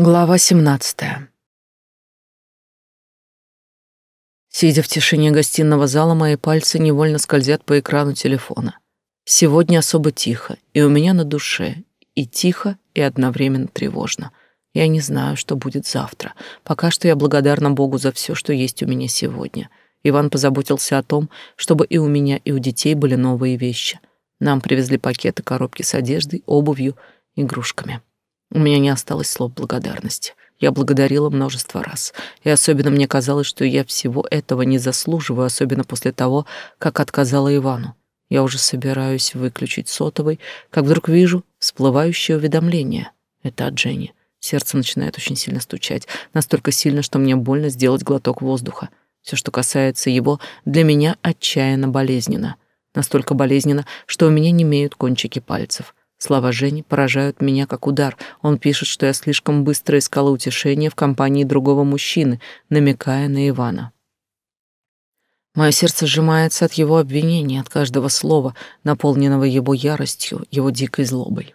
Глава 17. Сидя в тишине гостиного зала, мои пальцы невольно скользят по экрану телефона. Сегодня особо тихо, и у меня на душе и тихо, и одновременно тревожно. Я не знаю, что будет завтра. Пока что я благодарна Богу за все, что есть у меня сегодня. Иван позаботился о том, чтобы и у меня, и у детей были новые вещи. Нам привезли пакеты, коробки с одеждой, обувью, игрушками. У меня не осталось слов благодарности. Я благодарила множество раз, и особенно мне казалось, что я всего этого не заслуживаю, особенно после того, как отказала Ивану. Я уже собираюсь выключить сотовый, как вдруг вижу всплывающее уведомление. Это от Жени. Сердце начинает очень сильно стучать, настолько сильно, что мне больно сделать глоток воздуха. Все, что касается его, для меня отчаянно болезненно. Настолько болезненно, что у меня не имеют кончики пальцев. Слова Жени поражают меня как удар. Он пишет, что я слишком быстро искала утешения в компании другого мужчины, намекая на Ивана. Мое сердце сжимается от его обвинений, от каждого слова, наполненного его яростью, его дикой злобой.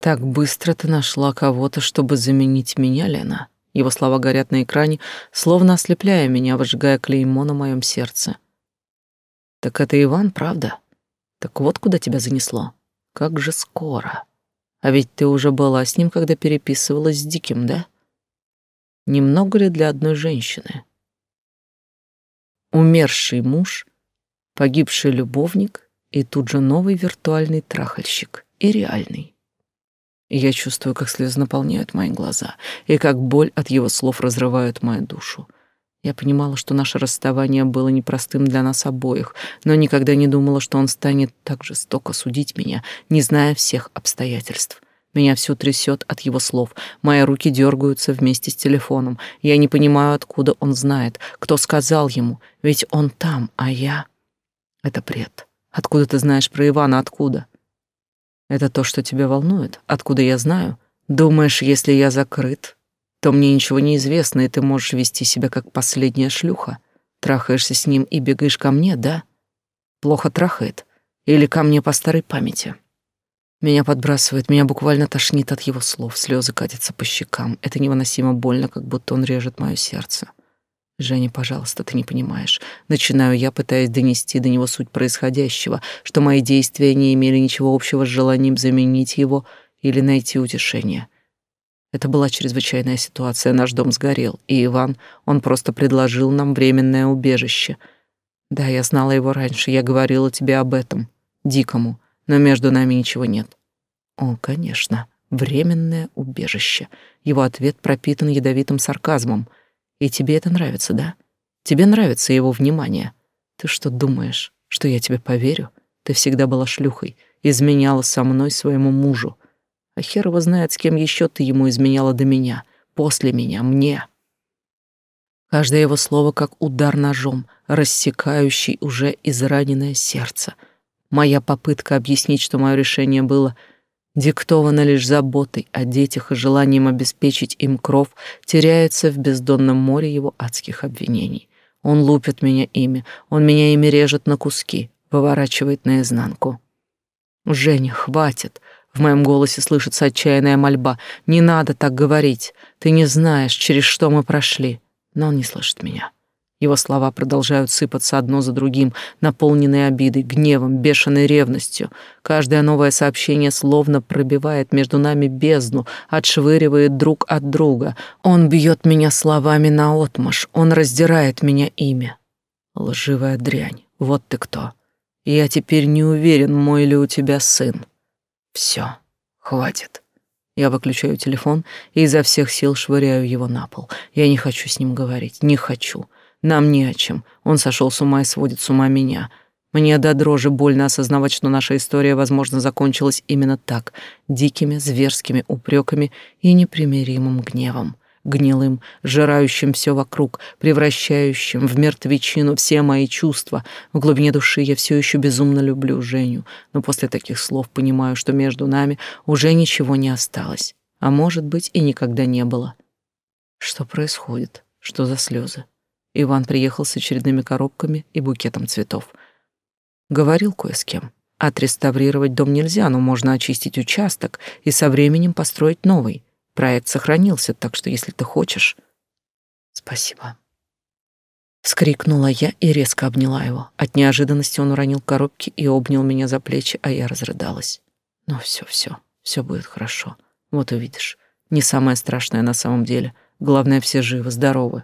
«Так быстро ты нашла кого-то, чтобы заменить меня, Лена?» Его слова горят на экране, словно ослепляя меня, выжигая клеймо на моем сердце. «Так это Иван, правда?» Так вот куда тебя занесло. Как же скоро. А ведь ты уже была с ним, когда переписывалась с Диким, да? Немного ли для одной женщины? Умерший муж, погибший любовник и тут же новый виртуальный трахальщик. И реальный. я чувствую, как слезы наполняют мои глаза, и как боль от его слов разрывает мою душу. Я понимала, что наше расставание было непростым для нас обоих, но никогда не думала, что он станет так жестоко судить меня, не зная всех обстоятельств. Меня всю трясет от его слов. Мои руки дергаются вместе с телефоном. Я не понимаю, откуда он знает, кто сказал ему, ведь он там, а я... Это бред. Откуда ты знаешь про Ивана, откуда? Это то, что тебя волнует? Откуда я знаю? Думаешь, если я закрыт, то мне ничего не известно, и ты можешь вести себя как последняя шлюха. Трахаешься с ним и бегаешь ко мне, да? Плохо трахает. Или ко мне по старой памяти. Меня подбрасывает, меня буквально тошнит от его слов, слезы катятся по щекам. Это невыносимо больно, как будто он режет мое сердце. Женя, пожалуйста, ты не понимаешь. Начинаю я, пытаясь донести до него суть происходящего, что мои действия не имели ничего общего с желанием заменить его или найти утешение. Это была чрезвычайная ситуация, наш дом сгорел, и Иван, он просто предложил нам временное убежище. Да, я знала его раньше, я говорила тебе об этом, дикому, но между нами ничего нет. О, конечно, временное убежище. Его ответ пропитан ядовитым сарказмом. И тебе это нравится, да? Тебе нравится его внимание. Ты что думаешь, что я тебе поверю? Ты всегда была шлюхой, изменяла со мной своему мужу. А хер его знает, с кем еще ты ему изменяла до меня, после меня, мне. Каждое его слово как удар ножом, рассекающий уже израненное сердце. Моя попытка объяснить, что мое решение было диктовано лишь заботой о детях и желанием обеспечить им кров, теряется в бездонном море его адских обвинений. Он лупит меня ими, он меня ими режет на куски, выворачивает наизнанку. «Женя, хватит!» В моем голосе слышится отчаянная мольба. «Не надо так говорить. Ты не знаешь, через что мы прошли». Но он не слышит меня. Его слова продолжают сыпаться одно за другим, наполненные обидой, гневом, бешеной ревностью. Каждое новое сообщение словно пробивает между нами бездну, отшвыривает друг от друга. Он бьет меня словами наотмашь, он раздирает меня ими. Лживая дрянь, вот ты кто. Я теперь не уверен, мой ли у тебя сын. Все, хватит. Я выключаю телефон и изо всех сил швыряю его на пол. Я не хочу с ним говорить, не хочу. Нам не о чем. Он сошел с ума и сводит с ума меня. Мне до дрожи больно осознавать, что наша история, возможно, закончилась именно так, дикими, зверскими упреками и непримиримым гневом гнилым, жирающим все вокруг, превращающим в мертвечину все мои чувства. В глубине души я все еще безумно люблю Женю, но после таких слов понимаю, что между нами уже ничего не осталось, а может быть и никогда не было. Что происходит? Что за слезы? Иван приехал с очередными коробками и букетом цветов. Говорил кое с кем. Отреставрировать дом нельзя, но можно очистить участок и со временем построить новый — проект сохранился, так что если ты хочешь... Спасибо. Вскрикнула я и резко обняла его. От неожиданности он уронил коробки и обнял меня за плечи, а я разрыдалась. Ну все, все, все будет хорошо. Вот увидишь. Не самое страшное на самом деле. Главное, все живы, здоровы.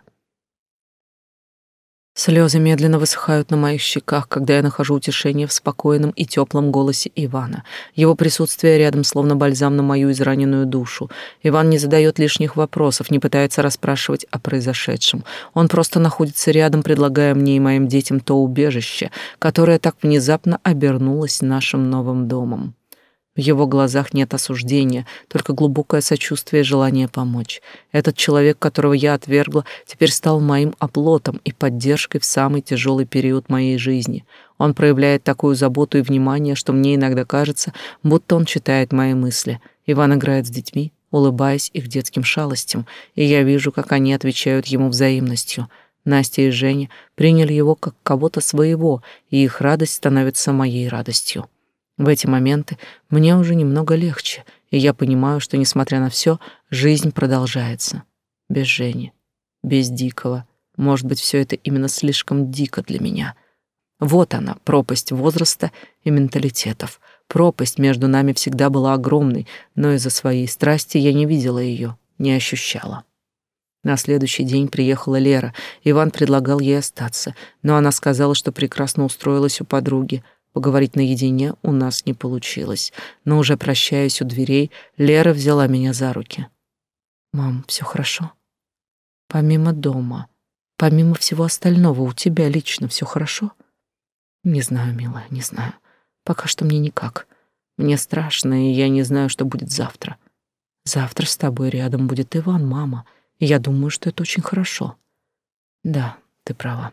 Слезы медленно высыхают на моих щеках, когда я нахожу утешение в спокойном и теплом голосе Ивана. Его присутствие рядом словно бальзам на мою израненную душу. Иван не задает лишних вопросов, не пытается расспрашивать о произошедшем. Он просто находится рядом, предлагая мне и моим детям то убежище, которое так внезапно обернулось нашим новым домом. В его глазах нет осуждения, только глубокое сочувствие и желание помочь. Этот человек, которого я отвергла, теперь стал моим оплотом и поддержкой в самый тяжелый период моей жизни. Он проявляет такую заботу и внимание, что мне иногда кажется, будто он читает мои мысли. Иван играет с детьми, улыбаясь их детским шалостям, и я вижу, как они отвечают ему взаимностью. Настя и Женя приняли его как кого-то своего, и их радость становится моей радостью. В эти моменты мне уже немного легче, и я понимаю, что, несмотря на все, жизнь продолжается. Без Жени, без Дикого. Может быть, все это именно слишком дико для меня. Вот она, пропасть возраста и менталитетов. Пропасть между нами всегда была огромной, но из-за своей страсти я не видела ее, не ощущала. На следующий день приехала Лера. Иван предлагал ей остаться, но она сказала, что прекрасно устроилась у подруги, Поговорить наедине у нас не получилось, но уже прощаясь у дверей, Лера взяла меня за руки. «Мам, все хорошо? Помимо дома, помимо всего остального, у тебя лично все хорошо?» «Не знаю, милая, не знаю. Пока что мне никак. Мне страшно, и я не знаю, что будет завтра. Завтра с тобой рядом будет Иван, мама, и я думаю, что это очень хорошо». «Да, ты права».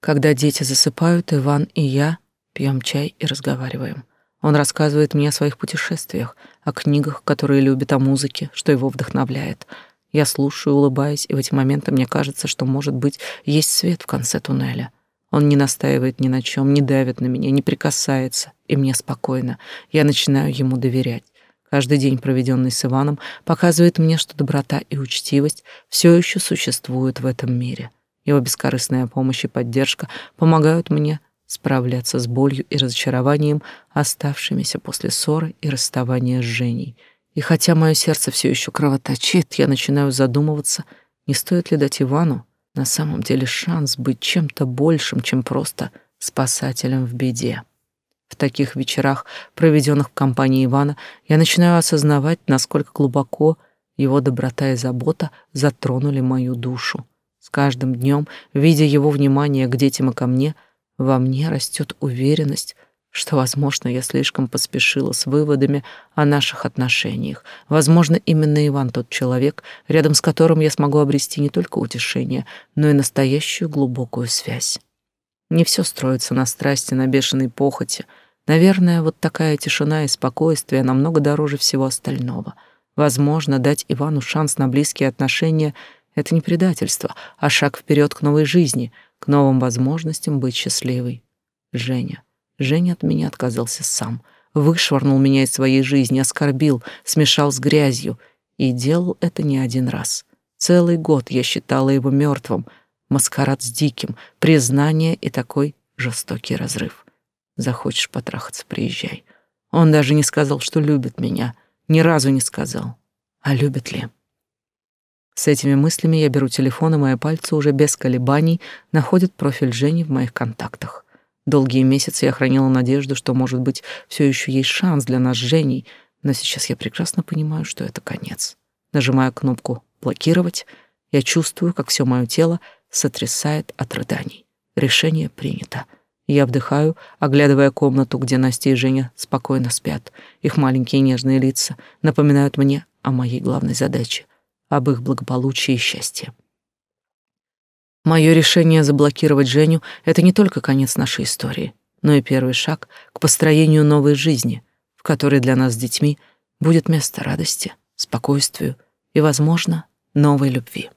Когда дети засыпают, Иван и я Пьем чай и разговариваем. Он рассказывает мне о своих путешествиях, о книгах, которые любит, о музыке, что его вдохновляет. Я слушаю, улыбаясь, и в эти моменты мне кажется, что, может быть, есть свет в конце туннеля. Он не настаивает ни на чем, не давит на меня, не прикасается, и мне спокойно. Я начинаю ему доверять. Каждый день, проведенный с Иваном, показывает мне, что доброта и учтивость все еще существуют в этом мире. Его бескорыстная помощь и поддержка помогают мне справляться с болью и разочарованием, оставшимися после ссоры и расставания с Женей. И хотя мое сердце все еще кровоточит, я начинаю задумываться, не стоит ли дать Ивану на самом деле шанс быть чем-то большим, чем просто спасателем в беде. В таких вечерах, проведенных в компании Ивана, я начинаю осознавать, насколько глубоко его доброта и забота затронули мою душу. С каждым днем, видя его внимание к детям и ко мне, во мне растет уверенность, что, возможно, я слишком поспешила с выводами о наших отношениях. Возможно, именно Иван тот человек, рядом с которым я смогу обрести не только утешение, но и настоящую глубокую связь. Не все строится на страсти, на бешеной похоти. Наверное, вот такая тишина и спокойствие намного дороже всего остального. Возможно, дать Ивану шанс на близкие отношения — это не предательство, а шаг вперед к новой жизни — к новым возможностям быть счастливой. Женя. Женя от меня отказался сам. Вышвырнул меня из своей жизни, оскорбил, смешал с грязью. И делал это не один раз. Целый год я считала его мертвым. Маскарад с диким, признание и такой жестокий разрыв. Захочешь потрахаться, приезжай. Он даже не сказал, что любит меня. Ни разу не сказал. А любит ли? С этими мыслями я беру телефон, и мои пальцы уже без колебаний находят профиль Жени в моих контактах. Долгие месяцы я хранила надежду, что, может быть, все еще есть шанс для нас с Женей, но сейчас я прекрасно понимаю, что это конец. Нажимая кнопку «Блокировать», я чувствую, как все мое тело сотрясает от рыданий. Решение принято. Я вдыхаю, оглядывая комнату, где Настя и Женя спокойно спят. Их маленькие нежные лица напоминают мне о моей главной задаче — об их благополучии и счастье. Мое решение заблокировать Женю — это не только конец нашей истории, но и первый шаг к построению новой жизни, в которой для нас с детьми будет место радости, спокойствию и, возможно, новой любви.